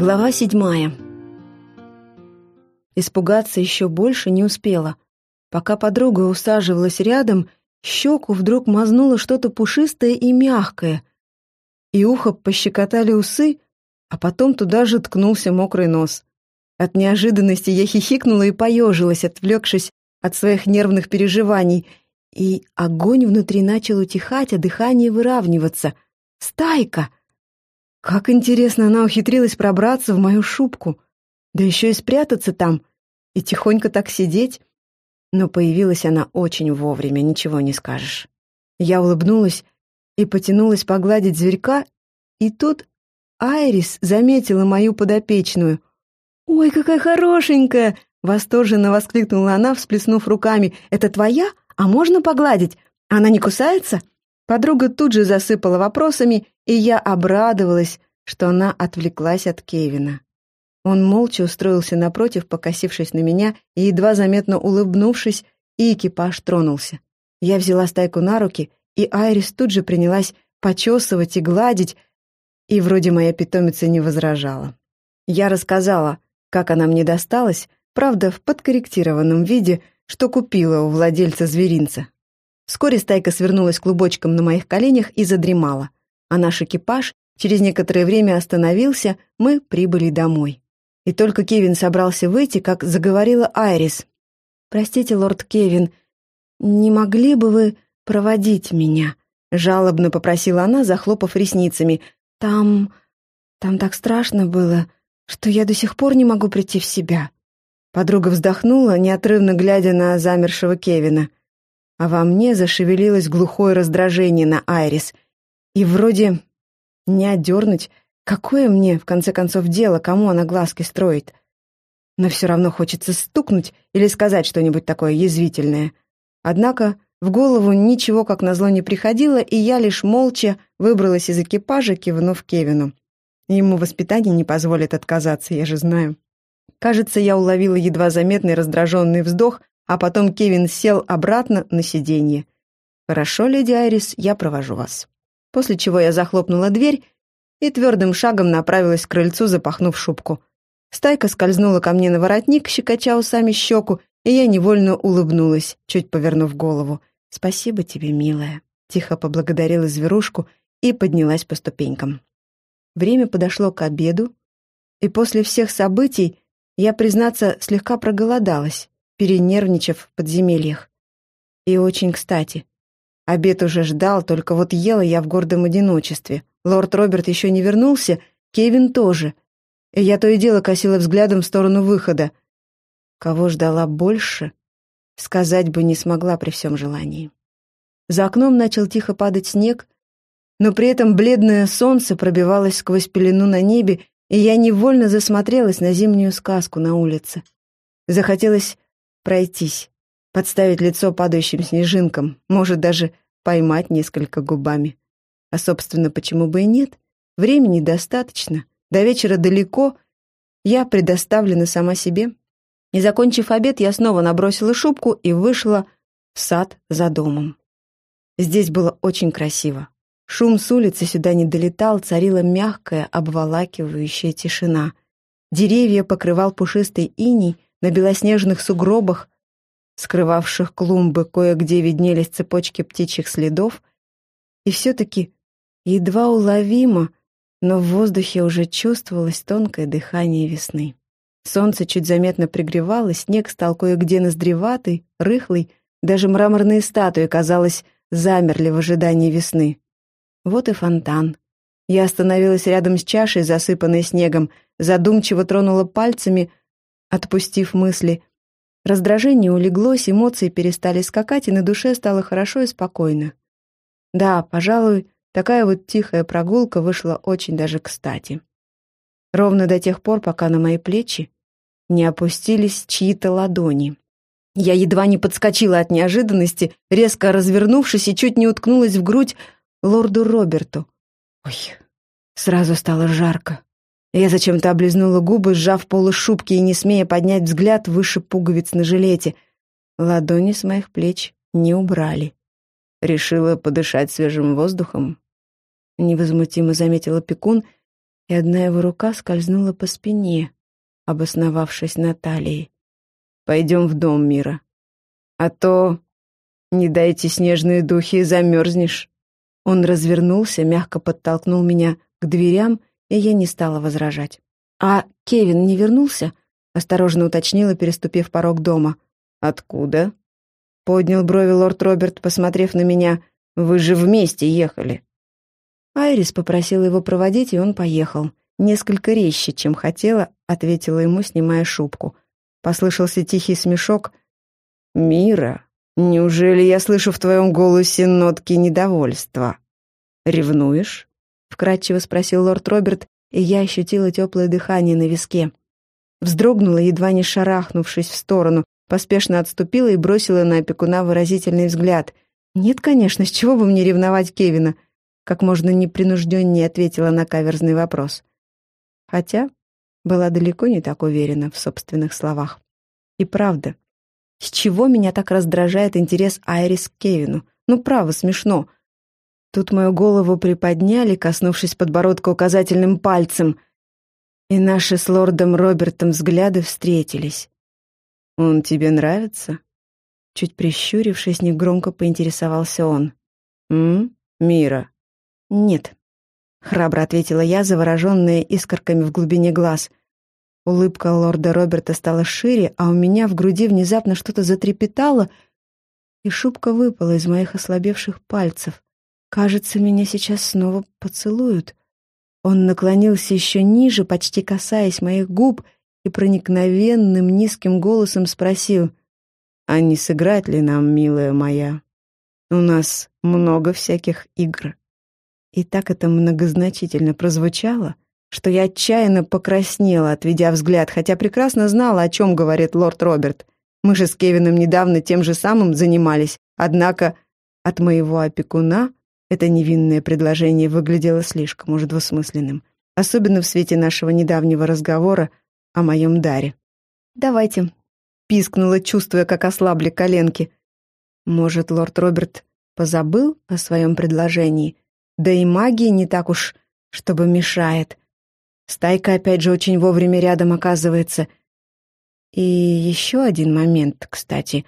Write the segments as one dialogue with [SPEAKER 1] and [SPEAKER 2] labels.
[SPEAKER 1] Глава седьмая. Испугаться еще больше не успела. Пока подруга усаживалась рядом, щеку вдруг мазнуло что-то пушистое и мягкое, и ухо пощекотали усы, а потом туда же ткнулся мокрый нос. От неожиданности я хихикнула и поежилась, отвлекшись от своих нервных переживаний, и огонь внутри начал утихать, а дыхание выравниваться. «Стайка!» Как интересно она ухитрилась пробраться в мою шубку, да еще и спрятаться там, и тихонько так сидеть. Но появилась она очень вовремя, ничего не скажешь. Я улыбнулась и потянулась погладить зверька, и тут Айрис заметила мою подопечную. «Ой, какая хорошенькая!» — восторженно воскликнула она, всплеснув руками. «Это твоя? А можно погладить? Она не кусается?» Подруга тут же засыпала вопросами, и я обрадовалась, что она отвлеклась от Кевина. Он молча устроился напротив, покосившись на меня, и, едва заметно улыбнувшись, и экипаж тронулся. Я взяла стайку на руки, и Айрис тут же принялась почесывать и гладить, и вроде моя питомица не возражала. Я рассказала, как она мне досталась, правда, в подкорректированном виде, что купила у владельца зверинца. Вскоре стайка свернулась клубочком на моих коленях и задремала, а наш экипаж через некоторое время остановился, мы прибыли домой. И только Кевин собрался выйти, как заговорила Айрис. «Простите, лорд Кевин, не могли бы вы проводить меня?» Жалобно попросила она, захлопав ресницами. «Там... там так страшно было, что я до сих пор не могу прийти в себя». Подруга вздохнула, неотрывно глядя на замершего Кевина а во мне зашевелилось глухое раздражение на Айрис. И вроде не отдернуть, какое мне, в конце концов, дело, кому она глазки строит. Но все равно хочется стукнуть или сказать что-нибудь такое язвительное. Однако в голову ничего как назло не приходило, и я лишь молча выбралась из экипажа, кивнув Кевину. Ему воспитание не позволит отказаться, я же знаю. Кажется, я уловила едва заметный раздраженный вздох, а потом Кевин сел обратно на сиденье. «Хорошо, леди Айрис, я провожу вас». После чего я захлопнула дверь и твердым шагом направилась к крыльцу, запахнув шубку. Стайка скользнула ко мне на воротник, щекоча усами щеку, и я невольно улыбнулась, чуть повернув голову. «Спасибо тебе, милая», — тихо поблагодарила зверушку и поднялась по ступенькам. Время подошло к обеду, и после всех событий я, признаться, слегка проголодалась перенервничав в подземельях. И очень кстати. Обед уже ждал, только вот ела я в гордом одиночестве. Лорд Роберт еще не вернулся, Кевин тоже. И я то и дело косила взглядом в сторону выхода. Кого ждала больше, сказать бы не смогла при всем желании. За окном начал тихо падать снег, но при этом бледное солнце пробивалось сквозь пелену на небе, и я невольно засмотрелась на зимнюю сказку на улице. Захотелось пройтись, подставить лицо падающим снежинкам, может даже поймать несколько губами. А, собственно, почему бы и нет? Времени достаточно. До вечера далеко. Я предоставлена сама себе. И, закончив обед, я снова набросила шубку и вышла в сад за домом. Здесь было очень красиво. Шум с улицы сюда не долетал, царила мягкая, обволакивающая тишина. Деревья покрывал пушистый иней, на белоснежных сугробах, скрывавших клумбы, кое-где виднелись цепочки птичьих следов, и все-таки едва уловимо, но в воздухе уже чувствовалось тонкое дыхание весны. Солнце чуть заметно пригревалось, снег стал кое-где ноздреватый, рыхлый, даже мраморные статуи, казалось, замерли в ожидании весны. Вот и фонтан. Я остановилась рядом с чашей, засыпанной снегом, задумчиво тронула пальцами Отпустив мысли, раздражение улеглось, эмоции перестали скакать, и на душе стало хорошо и спокойно. Да, пожалуй, такая вот тихая прогулка вышла очень даже кстати. Ровно до тех пор, пока на мои плечи не опустились чьи-то ладони. Я едва не подскочила от неожиданности, резко развернувшись и чуть не уткнулась в грудь лорду Роберту. Ой, сразу стало жарко. Я зачем-то облизнула губы, сжав полы шубки и не смея поднять взгляд выше пуговиц на жилете. Ладони с моих плеч не убрали. Решила подышать свежим воздухом. Невозмутимо заметила пекун и одна его рука скользнула по спине, обосновавшись на талии.
[SPEAKER 2] «Пойдем в дом мира. А то, не дайте снежные духи, замерзнешь».
[SPEAKER 1] Он развернулся, мягко подтолкнул меня к дверям, и я не стала возражать. «А Кевин не вернулся?» — осторожно уточнила, переступив порог дома.
[SPEAKER 2] «Откуда?» — поднял брови лорд Роберт, посмотрев на меня. «Вы же вместе ехали».
[SPEAKER 1] Айрис попросила его проводить, и он поехал. Несколько резче, чем хотела, ответила ему, снимая шубку. Послышался тихий смешок.
[SPEAKER 2] «Мира, неужели я слышу в твоем голосе нотки недовольства? Ревнуешь?»
[SPEAKER 1] Вкратчиво спросил лорд Роберт, и я ощутила теплое дыхание на виске. Вздрогнула, едва не шарахнувшись в сторону, поспешно отступила и бросила на опекуна выразительный взгляд. «Нет, конечно, с чего бы мне ревновать Кевина?» Как можно непринужденнее ответила на каверзный вопрос. Хотя была далеко не так уверена в собственных словах. И правда, с чего меня так раздражает интерес Айрис к Кевину? Ну, право, смешно. Тут мою голову приподняли, коснувшись подбородка указательным пальцем, и наши с лордом Робертом взгляды встретились.
[SPEAKER 2] «Он тебе нравится?»
[SPEAKER 1] Чуть прищурившись, негромко поинтересовался он.
[SPEAKER 2] «М? Мира?»
[SPEAKER 1] «Нет», — храбро ответила я, завороженная искорками в глубине глаз. Улыбка лорда Роберта стала шире, а у меня в груди внезапно что-то затрепетало, и шубка выпала из моих ослабевших пальцев. Кажется, меня сейчас снова поцелуют. Он наклонился еще ниже, почти касаясь моих губ, и проникновенным низким голосом спросил, «А не сыграть ли нам, милая моя? У нас много всяких игр». И так это многозначительно прозвучало, что я отчаянно покраснела, отведя взгляд, хотя прекрасно знала, о чем говорит лорд Роберт. Мы же с Кевином недавно тем же самым занимались, однако от моего опекуна это невинное предложение выглядело слишком уж двусмысленным, особенно в свете нашего недавнего разговора о моем даре. «Давайте», — пискнула, чувствуя, как ослабли коленки. Может, лорд Роберт позабыл о своем предложении? Да и магии не так уж, чтобы мешает. Стайка опять же очень вовремя рядом оказывается. И еще один момент, кстати.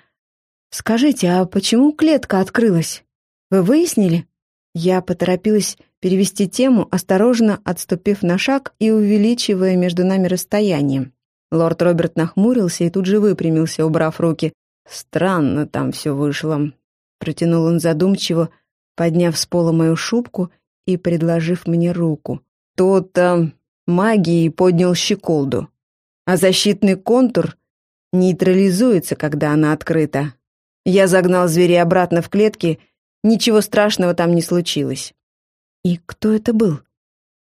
[SPEAKER 1] Скажите, а почему клетка открылась? Вы выяснили? Я поторопилась перевести тему, осторожно отступив на шаг и увеличивая между нами расстояние. Лорд Роберт нахмурился и тут же выпрямился, убрав руки. «Странно там все вышло», — протянул он задумчиво, подняв с пола мою шубку и предложив мне руку. «То-то магией поднял щеколду, а защитный контур нейтрализуется, когда она открыта. Я загнал зверей обратно в клетки — Ничего страшного там не случилось. И кто это был?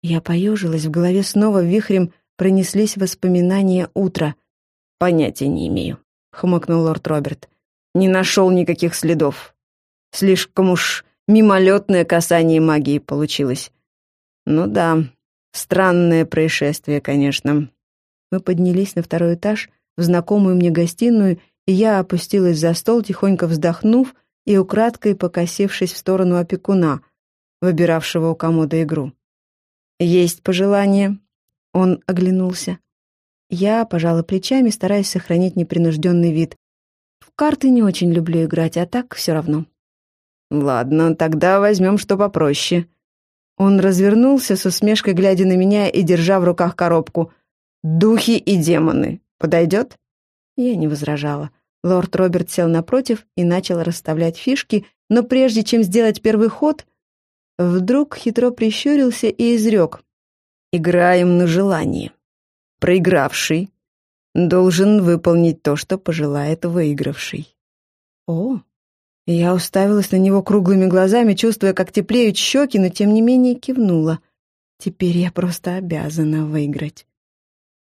[SPEAKER 1] Я поежилась, в голове снова вихрем пронеслись воспоминания утра. «Понятия не имею», — хмыкнул лорд Роберт. «Не нашел никаких следов. Слишком уж мимолетное касание магии получилось. Ну да, странное происшествие, конечно». Мы поднялись на второй этаж, в знакомую мне гостиную, и я опустилась за стол, тихонько вздохнув, и украдкой покосившись в сторону опекуна, выбиравшего у комода игру. «Есть пожелание?» Он оглянулся. Я пожала плечами, стараясь сохранить непринужденный вид. В карты не очень люблю играть, а так все равно.
[SPEAKER 2] «Ладно, тогда возьмем что попроще».
[SPEAKER 1] Он развернулся с усмешкой, глядя на меня и держа в руках коробку. «Духи и демоны. Подойдет?» Я не возражала. Лорд Роберт сел напротив и начал расставлять фишки, но прежде чем сделать первый ход, вдруг хитро прищурился и изрек. «Играем на желание. Проигравший должен выполнить то, что пожелает выигравший». «О!» Я уставилась на него круглыми глазами, чувствуя, как теплеют щеки, но тем не менее кивнула. Теперь я просто обязана выиграть.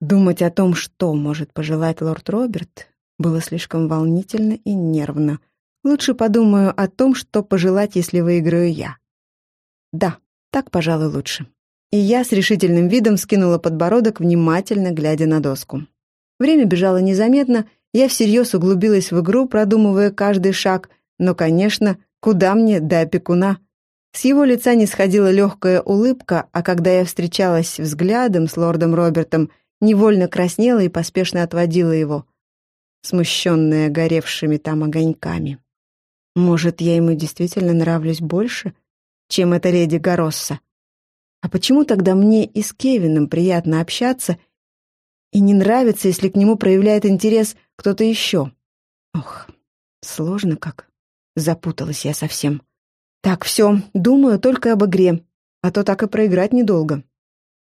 [SPEAKER 1] Думать о том, что может пожелать лорд Роберт, было слишком волнительно и нервно. Лучше подумаю о том, что пожелать, если выиграю я. Да, так, пожалуй, лучше. И я с решительным видом скинула подбородок, внимательно глядя на доску. Время бежало незаметно, я всерьез углубилась в игру, продумывая каждый шаг, но, конечно, куда мне до опекуна? С его лица не сходила легкая улыбка, а когда я встречалась взглядом с лордом Робертом, невольно краснела и поспешно отводила его, смущенная горевшими там огоньками. Может, я ему действительно нравлюсь больше, чем эта леди Горосса? А почему тогда мне и с Кевином приятно общаться и не нравится, если к нему проявляет интерес кто-то еще? Ох, сложно как. Запуталась я совсем. Так, все, думаю только об игре, а то так и проиграть недолго.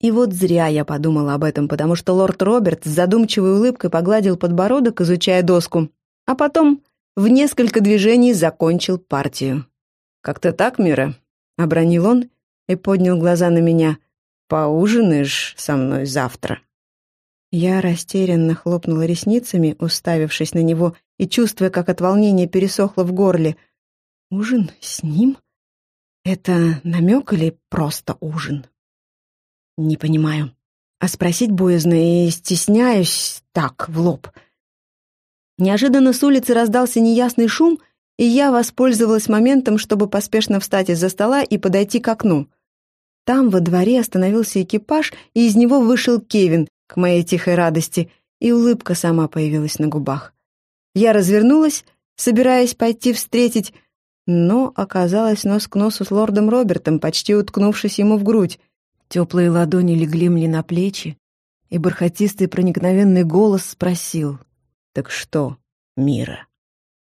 [SPEAKER 1] И вот зря я подумала об этом, потому что лорд Роберт с задумчивой улыбкой погладил подбородок, изучая доску, а потом в несколько движений закончил партию. «Как-то так, Мира?» — обронил он и поднял глаза на меня. «Поужинаешь со мной завтра?» Я растерянно хлопнула ресницами, уставившись на него и чувствуя, как от волнения пересохло в горле — Ужин с ним? Это намек или просто ужин? Не понимаю. А спросить боязно и стесняюсь так, в лоб. Неожиданно с улицы раздался неясный шум, и я воспользовалась моментом, чтобы поспешно встать из-за стола и подойти к окну. Там во дворе остановился экипаж, и из него вышел Кевин, к моей тихой радости, и улыбка сама появилась на губах. Я развернулась, собираясь пойти встретить, но оказалась нос к носу с лордом Робертом, почти уткнувшись ему в грудь. Теплые ладони легли мне на плечи, и бархатистый проникновенный голос спросил «Так что, Мира?»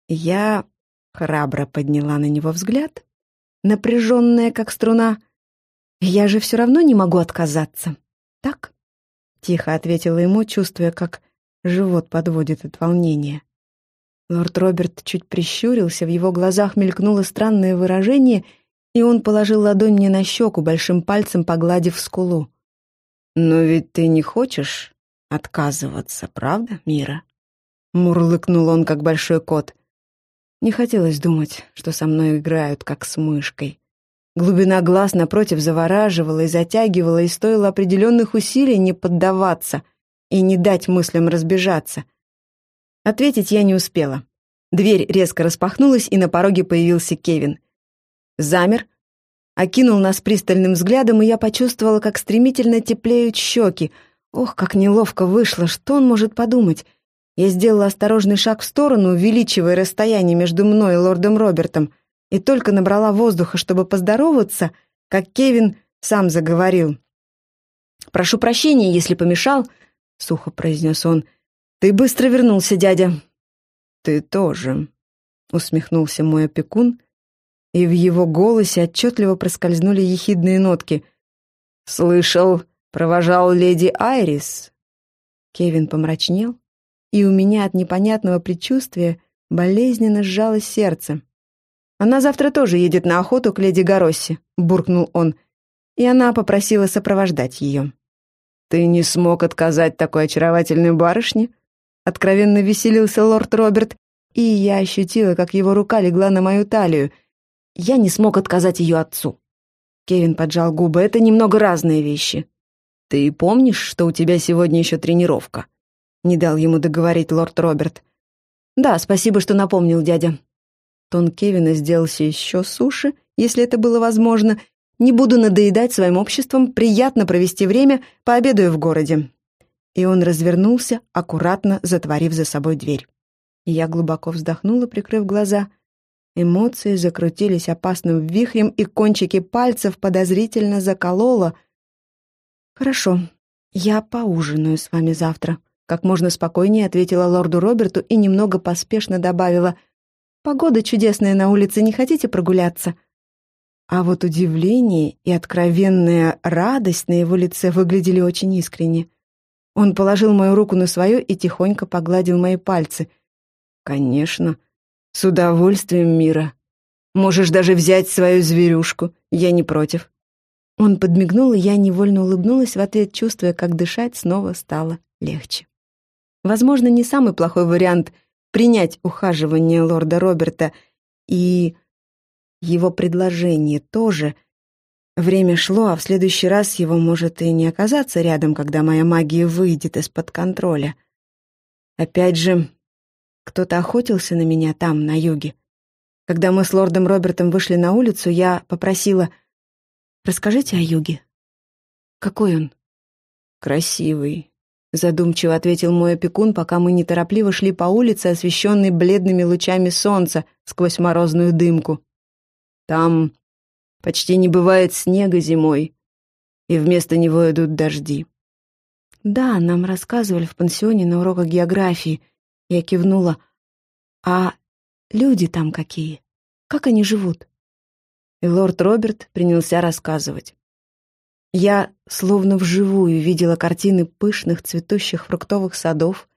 [SPEAKER 1] Я храбро подняла на него взгляд, напряженная, как струна. «Я же все равно не могу отказаться, так?» Тихо ответила ему, чувствуя, как живот подводит от волнения. Лорд Роберт чуть прищурился, в его глазах мелькнуло странное выражение, и он положил ладонь мне на щеку, большим пальцем погладив скулу. «Но ведь ты не хочешь отказываться, правда, Мира?» Мурлыкнул он, как большой кот. Не хотелось думать, что со мной играют, как с мышкой. Глубина глаз напротив завораживала и затягивала, и стоило определенных усилий не поддаваться и не дать мыслям разбежаться — Ответить я не успела. Дверь резко распахнулась, и на пороге появился Кевин. Замер, окинул нас пристальным взглядом, и я почувствовала, как стремительно теплеют щеки. Ох, как неловко вышло, что он может подумать? Я сделала осторожный шаг в сторону, увеличивая расстояние между мной и лордом Робертом, и только набрала воздуха, чтобы поздороваться, как Кевин сам заговорил. «Прошу прощения, если помешал», — сухо произнес он, — «Ты быстро вернулся, дядя». «Ты тоже», — усмехнулся мой опекун, и в его голосе отчетливо проскользнули ехидные нотки. «Слышал, провожал леди Айрис?» Кевин помрачнел, и у меня от непонятного предчувствия болезненно сжалось сердце. «Она завтра тоже едет на охоту к леди Горосси», — буркнул он, и она попросила сопровождать ее. «Ты не смог отказать такой очаровательной барышне?» Откровенно веселился лорд Роберт, и я ощутила, как его рука легла на мою талию. Я не смог отказать ее отцу. Кевин поджал губы. Это немного разные вещи. Ты помнишь, что у тебя сегодня еще тренировка? Не дал ему договорить лорд Роберт. Да, спасибо, что напомнил дядя. Тон Кевина сделался еще суше, если это было возможно. Не буду надоедать своим обществом, приятно провести время, пообедаю в городе и он развернулся, аккуратно затворив за собой дверь. Я глубоко вздохнула, прикрыв глаза. Эмоции закрутились опасным вихрем, и кончики пальцев подозрительно закололо. «Хорошо, я поужинаю с вами завтра», — как можно спокойнее ответила лорду Роберту и немного поспешно добавила. «Погода чудесная на улице, не хотите прогуляться?» А вот удивление и откровенная радость на его лице выглядели очень искренне. Он положил мою руку на свою и тихонько погладил мои пальцы. «Конечно, с удовольствием, Мира. Можешь даже взять свою зверюшку, я не против». Он подмигнул, и я невольно улыбнулась в ответ, чувствуя, как дышать снова стало легче. Возможно, не самый плохой вариант принять ухаживание лорда Роберта, и его предложение тоже — Время шло, а в следующий раз его может и не оказаться рядом, когда моя магия выйдет из-под контроля. Опять же, кто-то охотился на меня там, на юге. Когда мы с лордом Робертом вышли на улицу, я попросила «Расскажите о юге». «Какой он?»
[SPEAKER 2] «Красивый», — задумчиво ответил мой опекун, пока мы неторопливо шли по улице, освещенной бледными лучами солнца сквозь морозную дымку. «Там почти не бывает снега зимой, и вместо него идут дожди».
[SPEAKER 1] «Да, нам рассказывали в пансионе на уроках географии». Я кивнула. «А Люди там какие. Как они живут?»
[SPEAKER 2] И лорд Роберт принялся рассказывать. Я словно вживую видела картины пышных цветущих фруктовых садов,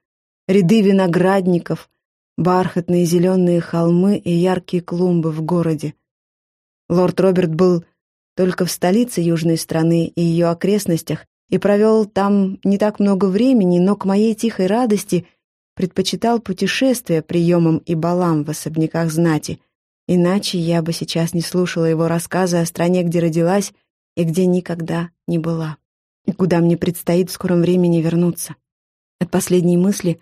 [SPEAKER 2] ряды виноградников, бархатные зеленые холмы и яркие клумбы в городе. Лорд Роберт был только в столице южной страны и ее окрестностях и провел там не так много времени, но к моей тихой радости — предпочитал путешествия приемам и балам в особняках знати, иначе я бы сейчас не слушала его рассказы о стране, где родилась и где никогда не была, и куда мне предстоит в скором времени вернуться. От последней мысли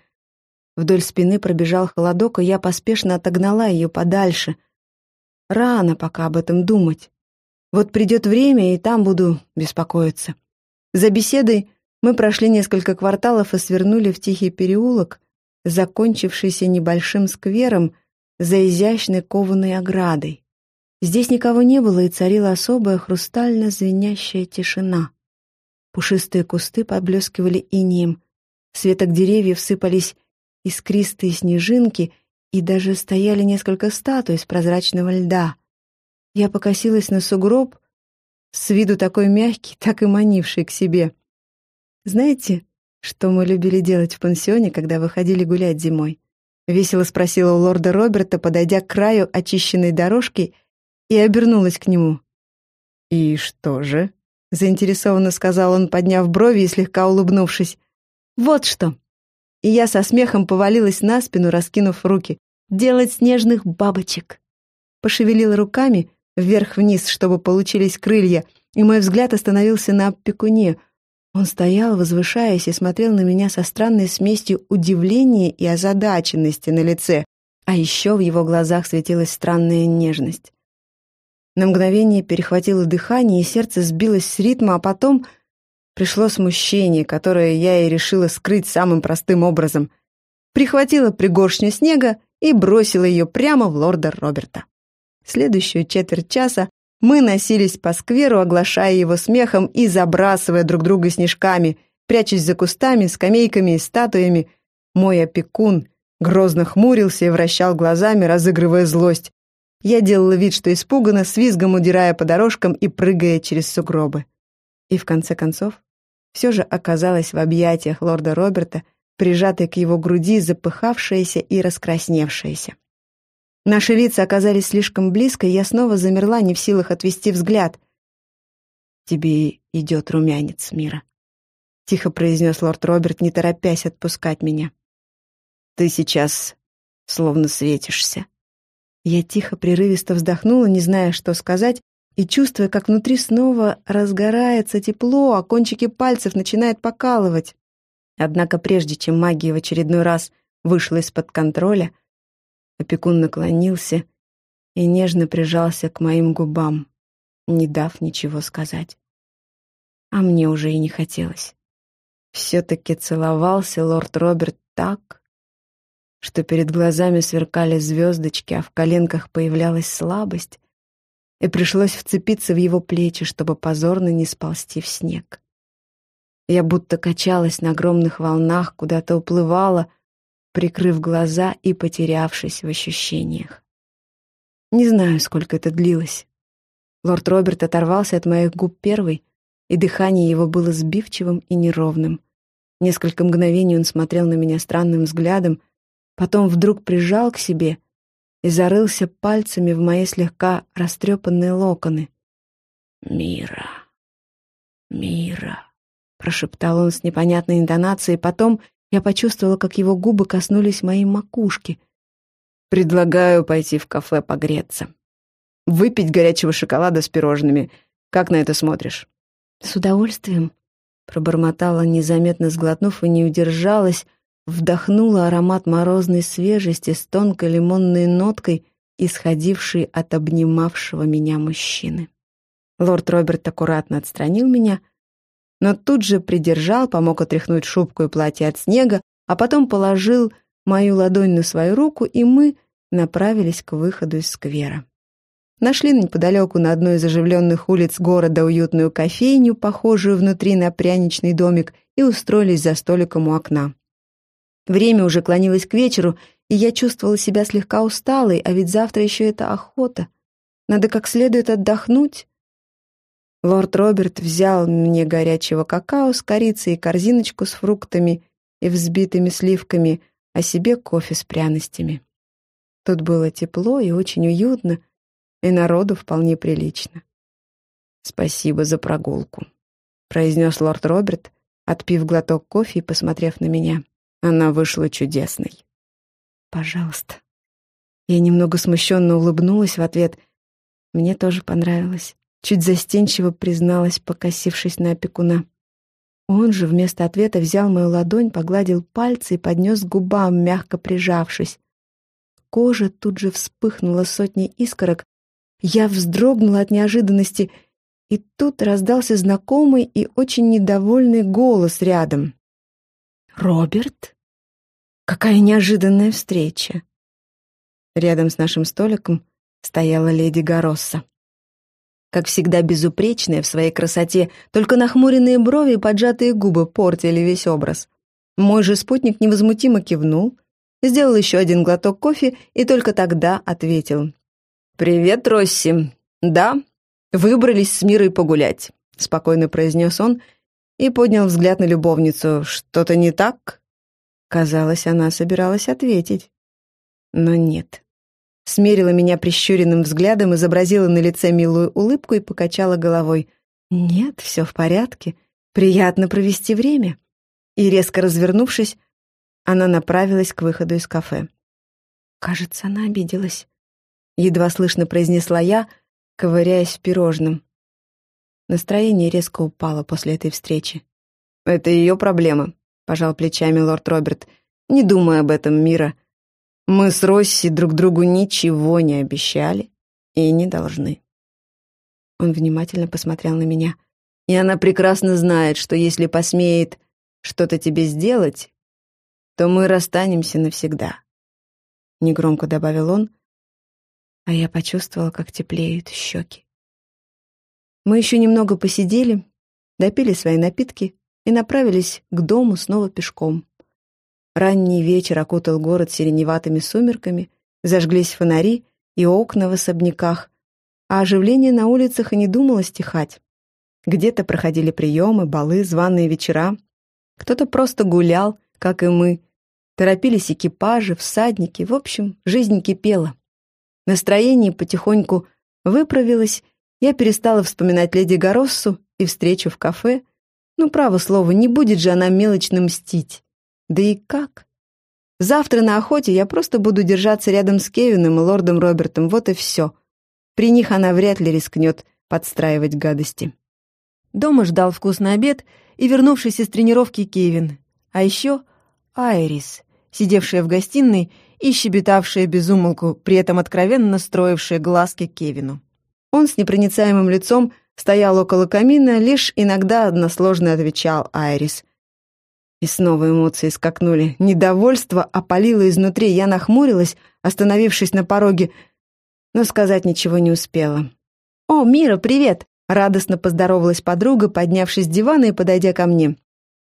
[SPEAKER 2] вдоль спины пробежал холодок, и я поспешно отогнала ее подальше. Рано пока об этом думать. Вот придет время, и там буду беспокоиться. За беседой мы прошли несколько кварталов и свернули в тихий переулок, закончившийся небольшим сквером за изящной кованой оградой. Здесь никого не было, и царила особая хрустально-звенящая тишина. Пушистые кусты поблескивали инеем, с веток деревьев сыпались искристые снежинки, и даже стояли несколько статуй из прозрачного льда. Я покосилась на сугроб, с виду такой мягкий, так и манивший к себе. Знаете, что мы любили делать в пансионе, когда выходили гулять зимой? Весело спросила у лорда Роберта, подойдя к краю очищенной дорожки, и обернулась к нему. «И что же?» — заинтересованно сказал он, подняв брови и слегка улыбнувшись. «Вот что!» И я со смехом повалилась на спину, раскинув руки. «Делать снежных бабочек!» Пошевелила руками вверх-вниз, чтобы получились крылья, и мой взгляд остановился на пекуне — он стоял, возвышаясь, и смотрел на меня со странной смесью удивления и озадаченности на лице, а еще в его глазах светилась странная нежность. На мгновение перехватило дыхание, и сердце сбилось с ритма, а потом пришло смущение, которое я и решила скрыть самым простым образом. Прихватила пригоршню снега и бросила ее прямо в лорда Роберта. Следующую четверть часа мы носились по скверу, оглашая его смехом и забрасывая друг друга снежками, прячась за кустами, скамейками и статуями. Мой опекун грозно хмурился и вращал глазами, разыгрывая злость. Я делала вид, что испугана, с визгом удирая по дорожкам и прыгая через сугробы. И в конце концов, все же оказалась в объятиях лорда Роберта, прижатой к его груди, запыхавшаяся и раскрасневшаяся. Наши лица оказались слишком близко, и я снова замерла, не в силах отвести взгляд. «Тебе идет румянец мира», — тихо произнес лорд Роберт, не торопясь отпускать меня. «Ты сейчас словно светишься». Я тихо, прерывисто вздохнула, не зная, что сказать, и чувствуя, как внутри снова разгорается тепло, а кончики пальцев начинает покалывать. Однако прежде чем магия в очередной раз вышла из-под контроля, Опекун наклонился и нежно прижался к моим губам, не дав ничего сказать. А мне уже и не хотелось. Все-таки целовался лорд Роберт так, что перед глазами сверкали звездочки, а в коленках появлялась слабость, и пришлось вцепиться в его плечи, чтобы позорно не сползти в снег. Я будто качалась на огромных волнах, куда-то уплывала, прикрыв глаза и потерявшись в ощущениях. Не знаю, сколько это длилось. Лорд Роберт оторвался от моих губ первый, и дыхание его было сбивчивым и неровным. Несколько мгновений он смотрел на меня странным взглядом, потом вдруг прижал к себе и зарылся пальцами в мои слегка растрепанные локоны. «Мира, мира», — прошептал он с непонятной интонацией, потом я почувствовала, как его губы коснулись моей макушки. «Предлагаю пойти в кафе погреться. Выпить горячего шоколада с пирожными. Как на это смотришь?» «С удовольствием», — пробормотала, незаметно сглотнув, и не удержалась, вдохнула аромат морозной свежести с тонкой лимонной ноткой, исходивший от обнимавшего меня мужчины. Лорд Роберт аккуратно отстранил меня, но тут же придержал, помог отряхнуть шубку и платье от снега, а потом положил мою ладонь на свою руку, и мы направились к выходу из сквера. Нашли неподалеку на одной из оживленных улиц города уютную кофейню, похожую внутри на пряничный домик, и устроились за столиком у окна. Время уже клонилось к вечеру, и я чувствовала себя слегка усталой, а ведь завтра еще это охота. Надо как следует отдохнуть. Лорд Роберт взял мне горячего какао с корицей и корзиночку с фруктами и взбитыми сливками, а себе кофе с пряностями. Тут было тепло и очень уютно, и народу вполне прилично. «Спасибо за прогулку», — произнес лорд Роберт, отпив глоток кофе и посмотрев на меня. Она вышла чудесной. «Пожалуйста». Я немного смущенно улыбнулась в ответ. Мне тоже понравилось. Чуть застенчиво призналась, покосившись на опекуна. Он же вместо ответа взял мою ладонь, погладил пальцы и поднес к губам, мягко прижавшись. Кожа тут же вспыхнула сотней искорок, я вздрогнула от неожиданности, и тут раздался знакомый и очень недовольный голос рядом. «Роберт? Какая неожиданная встреча!» Рядом с нашим столиком стояла леди Горосса. Как всегда безупречная в своей красоте, только нахмуренные брови и поджатые губы портили весь образ. Мой же спутник невозмутимо кивнул, сделал еще один глоток кофе и только тогда ответил. «Привет, Росси. Да, выбрались с Мирой погулять», — спокойно произнес он и поднял взгляд на любовницу. «Что-то не так?» Казалось, она собиралась ответить. Но нет. Смерила меня прищуренным взглядом, изобразила на лице милую улыбку и покачала головой. «Нет, все в порядке. Приятно провести время». И, резко развернувшись, она направилась к выходу из кафе. Кажется, она обиделась едва слышно произнесла я, ковыряясь в пирожном. Настроение резко упало после этой встречи. «Это ее проблема», — пожал плечами лорд Роберт. «Не думай об этом, Мира. Мы с Росси друг другу ничего не обещали и не должны». Он внимательно посмотрел на меня. «И она прекрасно знает, что если посмеет что-то тебе сделать, то мы расстанемся навсегда», — негромко добавил он, а я почувствовала, как теплеют щеки. Мы еще немного посидели, допили свои напитки и направились к дому снова пешком. Ранний вечер окутал город сиреневатыми сумерками, зажглись фонари и окна в особняках, а оживление на улицах и не думало стихать. Где-то проходили приемы, балы, званые вечера. Кто-то просто гулял, как и мы. Торопились экипажи, всадники. В общем, жизнь кипела. Настроение потихоньку выправилось, я перестала вспоминать леди Гороссу и встречу в кафе. Ну, право слово, не будет же она мелочно мстить. Да и как? Завтра на охоте я просто буду держаться рядом с Кевином и лордом Робертом, вот и все. При них она вряд ли рискнет подстраивать гадости. Дома ждал вкусный обед и вернувшийся с тренировки Кевин. А еще Айрис, сидевшая в гостиной и щебетавшая безумолку, при этом откровенно строившая глазки Кевину. Он с непроницаемым лицом стоял около камина, лишь иногда односложно отвечал Айрис. И снова эмоции скакнули. Недовольство опалило изнутри, я нахмурилась, остановившись на пороге, но сказать ничего не успела. «О, Мира, привет!» — радостно поздоровалась подруга, поднявшись с дивана и подойдя ко мне.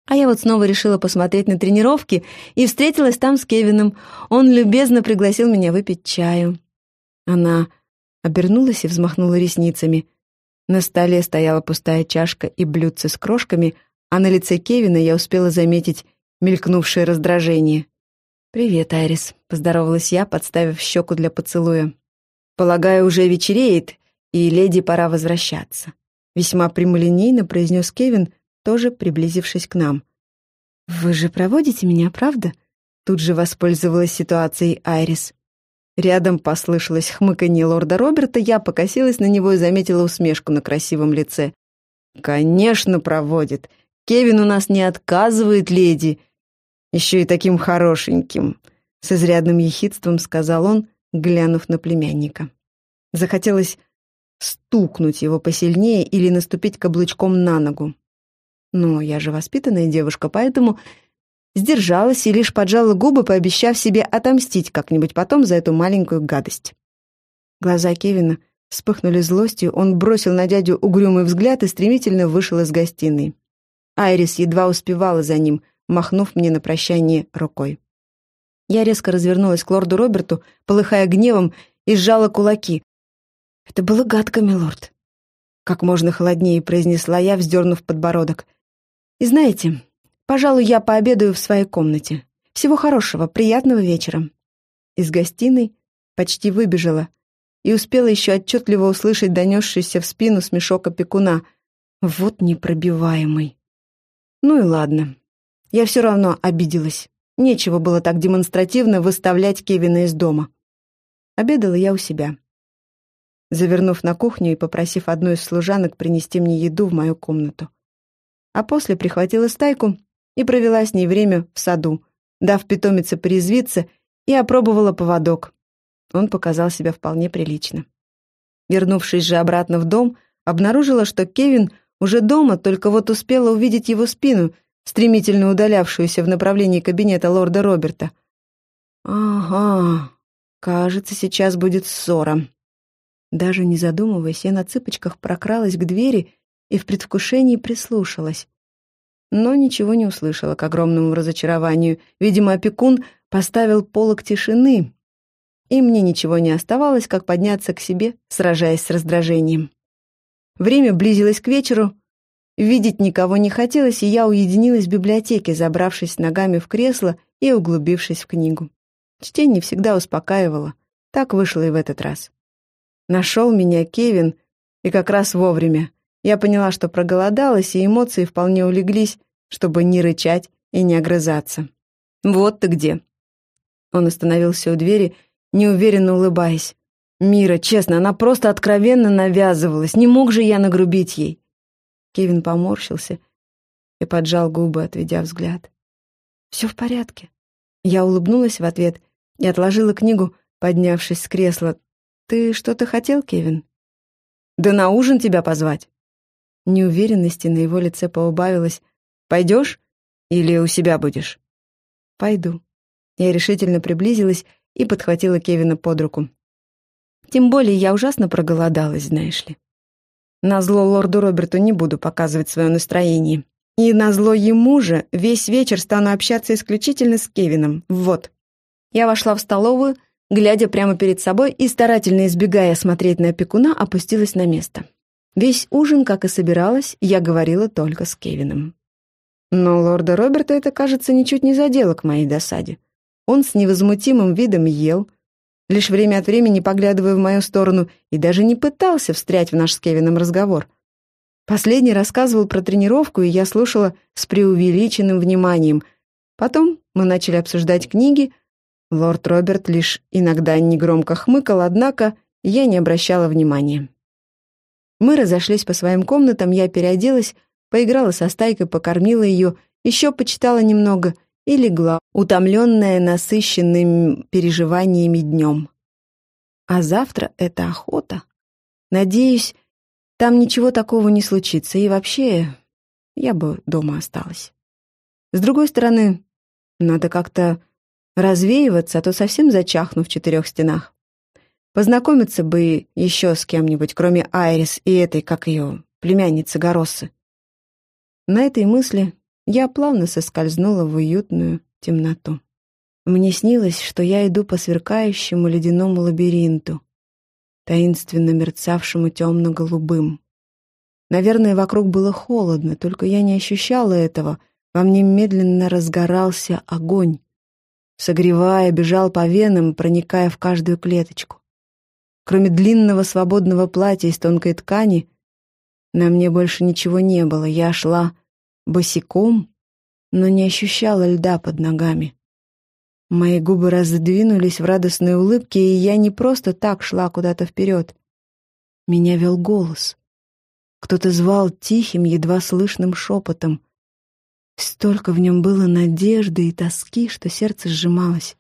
[SPEAKER 2] А я вот снова решила посмотреть на тренировки и встретилась там с Кевином. Он любезно пригласил меня выпить чаю. Она обернулась и взмахнула ресницами. На столе стояла пустая чашка и блюдце с крошками, а на лице Кевина я успела заметить мелькнувшее раздражение. «Привет, Айрис», — поздоровалась я, подставив щеку для поцелуя. «Полагаю, уже вечереет, и леди пора возвращаться», — весьма прямолинейно произнес Кевин, тоже приблизившись к нам. «Вы же проводите меня, правда?» Тут же воспользовалась ситуацией Айрис. Рядом послышалось хмыканье лорда Роберта, я покосилась на него и заметила усмешку на красивом лице. «Конечно, проводит. Кевин у нас не отказывает, леди. Еще и таким хорошеньким», — с изрядным ехидством сказал он, глянув на племянника. Захотелось стукнуть его посильнее или наступить каблучком на ногу. Но я же воспитанная девушка, поэтому сдержалась и лишь поджала губы, пообещав себе отомстить как-нибудь потом за эту маленькую гадость. Глаза Кевина вспыхнули злостью, он бросил на дядю угрюмый взгляд и стремительно вышел из гостиной. Айрис едва успевала за ним, махнув мне на прощание рукой. Я резко развернулась к лорду Роберту, полыхая гневом, и сжала кулаки. «Это было гадко, милорд», — как можно холоднее произнесла я, вздернув подбородок. «И знаете, пожалуй, я пообедаю в своей комнате. Всего хорошего, приятного вечера». Из гостиной почти выбежала и успела еще отчетливо услышать донесшийся в спину смешок опекуна. «Вот непробиваемый». Ну и ладно. Я все равно обиделась. Нечего было так демонстративно выставлять Кевина из дома. Обедала я у себя. Завернув на кухню и попросив одну из служанок принести мне еду в мою комнату. А после прихватила стайку и провела с ней время в саду, дав питомице порезвиться и опробовала поводок. Он показал себя вполне прилично. Вернувшись же обратно в дом, обнаружила, что Кевин уже дома, только вот успела увидеть его спину — стремительно удалявшуюся в направлении кабинета лорда Роберта. «Ага, кажется, сейчас будет ссора». Даже не задумываясь, я на цыпочках прокралась к двери и в предвкушении прислушалась. Но ничего не услышала к огромному разочарованию. Видимо, опекун поставил полок тишины, и мне ничего не оставалось, как подняться к себе, сражаясь с раздражением. Время близилось к вечеру, Видеть никого не хотелось, и я уединилась в библиотеке, забравшись ногами в кресло и углубившись в книгу. Чтение всегда успокаивало. Так вышло и в этот раз. Нашел меня Кевин, и как раз вовремя. Я поняла, что проголодалась, и эмоции вполне улеглись, чтобы не рычать и не огрызаться. «Вот ты где!» Он остановился у двери, неуверенно улыбаясь. «Мира, честно, она просто откровенно навязывалась. Не мог же я нагрубить ей. Кевин поморщился и поджал губы, отведя взгляд. «Все в порядке». Я улыбнулась в ответ и отложила книгу, поднявшись с кресла. «Ты что-то хотел, Кевин?» «Да на ужин тебя позвать». Неуверенности на его лице поубавилось. «Пойдешь или у себя будешь?» «Пойду». Я решительно приблизилась и подхватила Кевина под руку. Тем более я ужасно проголодалась, знаешь ли. Назло лорду Роберту не буду показывать свое настроение. И назло ему же весь вечер стану общаться исключительно с Кевином. Вот. Я вошла в столовую, глядя прямо перед собой и, старательно избегая смотреть на опекуна, опустилась на место. Весь ужин, как и собиралась, я говорила только с Кевином. Но лорда Роберта это, кажется, ничуть не задело к моей досаде. Он с невозмутимым видом ел, лишь время от времени поглядывая в мою сторону, и даже не пытался встрять в наш с Кевином разговор. Последний рассказывал про тренировку, и я слушала с преувеличенным вниманием. Потом мы начали обсуждать книги. Лорд Роберт лишь иногда негромко хмыкал, однако я не обращала внимания. Мы разошлись по своим комнатам, я переоделась, поиграла со стайкой, покормила ее, еще почитала немного — и легла, утомленная насыщенными переживаниями днем. А завтра это охота. Надеюсь, там ничего такого не случится, и вообще я бы дома осталась. С другой стороны, надо как-то развеиваться, а то совсем зачахну в четырех стенах. Познакомиться бы еще с кем-нибудь, кроме Айрис и этой, как ее, племянницы Гороссы. На этой мысли я плавно соскользнула в уютную темноту. Мне снилось, что я иду по сверкающему ледяному лабиринту, таинственно мерцавшему темно-голубым. Наверное, вокруг было холодно, только я не ощущала этого. Во мне медленно разгорался огонь. Согревая, бежал по венам, проникая в каждую клеточку. Кроме длинного свободного платья из тонкой ткани, на мне больше ничего не было. Я шла босиком, но не ощущала льда под ногами. Мои губы раздвинулись в радостной улыбке, и я не просто так шла куда-то вперед. Меня вел голос. Кто-то звал тихим, едва слышным шепотом. Столько в нем было надежды и тоски, что сердце сжималось.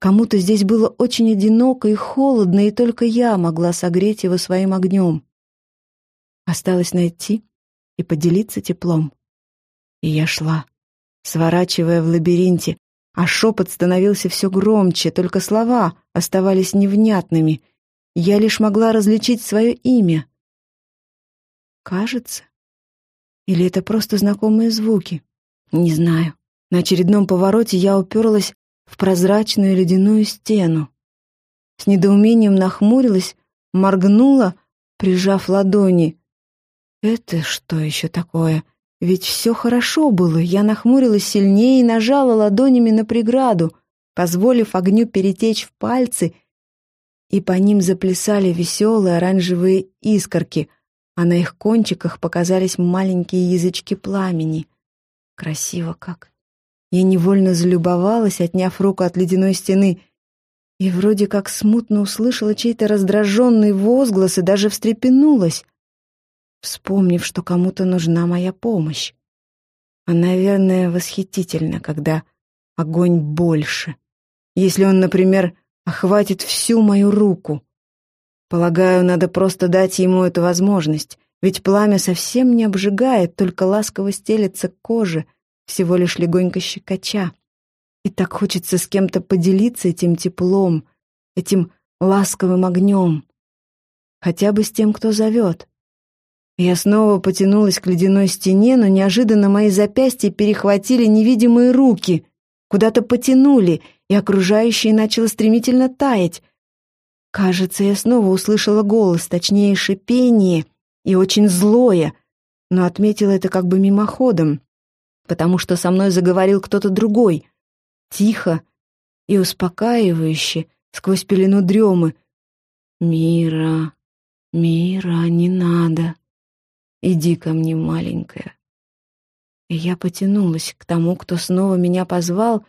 [SPEAKER 2] Кому-то здесь было очень одиноко и холодно, и только я могла согреть его своим огнем. Осталось найти и поделиться теплом. И я шла, сворачивая в лабиринте, а шепот становился все громче, только слова оставались невнятными. Я лишь могла различить свое имя. Кажется. Или это просто знакомые звуки? Не знаю. На очередном повороте я уперлась в прозрачную ледяную стену. С недоумением нахмурилась, моргнула, прижав ладони. «Это что еще такое?» Ведь все хорошо было, я нахмурилась сильнее и нажала ладонями на преграду, позволив огню перетечь в пальцы, и по ним заплясали веселые оранжевые искорки, а на их кончиках показались маленькие язычки пламени. Красиво как. Я невольно залюбовалась, отняв руку от ледяной стены, и вроде как смутно услышала чей-то раздраженный возглас и даже встрепенулась вспомнив, что кому-то нужна моя помощь. А, наверное, восхитительно, когда огонь больше. Если он, например, охватит всю мою руку. Полагаю, надо просто дать ему эту возможность, ведь пламя совсем не обжигает, только ласково стелется к коже, всего лишь легонько щекоча. И так хочется с кем-то поделиться этим теплом, этим ласковым огнем. Хотя бы с тем, кто зовет. Я снова потянулась к ледяной стене, но неожиданно мои запястья перехватили невидимые руки, куда-то потянули, и окружающее начало стремительно таять. Кажется, я снова услышала голос, точнее шипение, и очень злое, но отметила это как бы мимоходом, потому что со мной заговорил кто-то другой, тихо и успокаивающе, сквозь пелену дремы. «Мира, Мира, не надо!» «Иди ко мне, маленькая». И я потянулась к тому, кто снова меня позвал,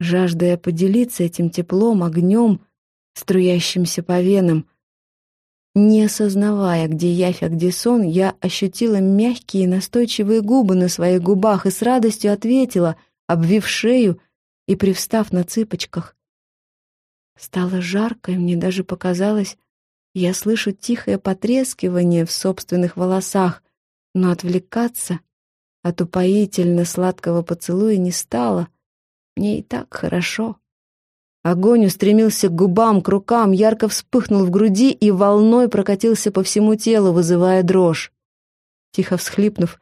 [SPEAKER 2] жаждая поделиться этим теплом, огнем, струящимся по венам. Не осознавая, где явь, а где сон, я ощутила мягкие настойчивые губы на своих губах и с радостью ответила, обвив шею и привстав на цыпочках. Стало жарко, и мне даже показалось, я слышу тихое потрескивание в собственных волосах, но отвлекаться от упоительно сладкого поцелуя не стало. Мне и так хорошо. Огонь устремился к губам, к рукам, ярко вспыхнул в груди и волной прокатился по всему телу, вызывая дрожь. Тихо всхлипнув,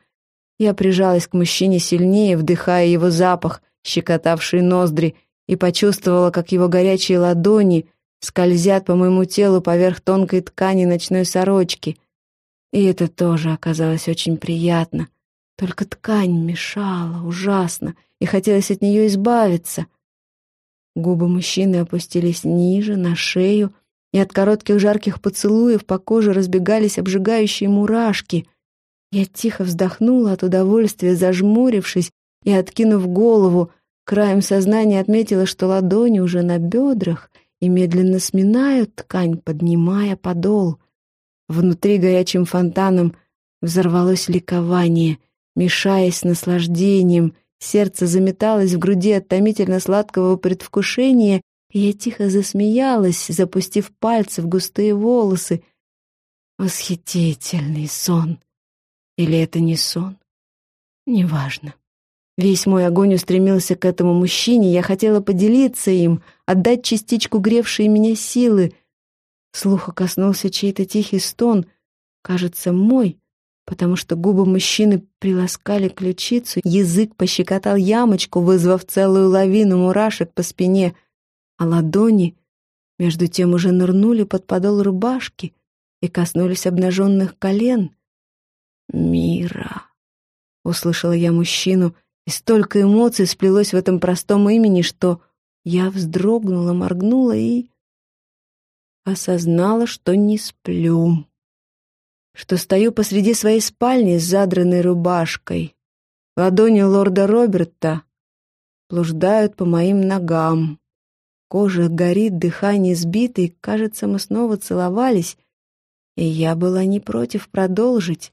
[SPEAKER 2] я прижалась к мужчине сильнее, вдыхая его запах, щекотавший ноздри, и почувствовала, как его горячие ладони скользят по моему телу поверх тонкой ткани ночной сорочки. И это тоже оказалось очень приятно. Только ткань мешала ужасно, и хотелось от нее избавиться. Губы мужчины опустились ниже, на шею, и от коротких жарких поцелуев по коже разбегались обжигающие мурашки. Я тихо вздохнула от удовольствия, зажмурившись и откинув голову, краем сознания отметила, что ладони уже на бедрах — и медленно сминают ткань, поднимая подол. Внутри горячим фонтаном взорвалось ликование, мешаясь наслаждением, сердце заметалось в груди от томительно сладкого предвкушения, и я тихо засмеялась, запустив пальцы в густые волосы. Восхитительный сон. Или это не сон? Неважно. Весь мой огонь устремился к этому мужчине, я хотела поделиться им, отдать частичку гревшей меня силы. Слуха коснулся чей-то тихий стон, кажется, мой, потому что губы мужчины приласкали ключицу, язык пощекотал ямочку, вызвав целую лавину мурашек по спине, а ладони между тем уже нырнули под подол рубашки и коснулись обнаженных колен. «Мира!» — услышала я мужчину — и столько эмоций сплелось в этом простом имени, что я вздрогнула, моргнула и... осознала, что не сплю. Что стою посреди своей спальни с задранной рубашкой. Ладони лорда Роберта блуждают по моим ногам. Кожа горит, дыхание сбито, и, кажется, мы снова целовались, и я была не против продолжить,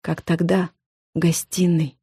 [SPEAKER 2] как тогда, в гостиной.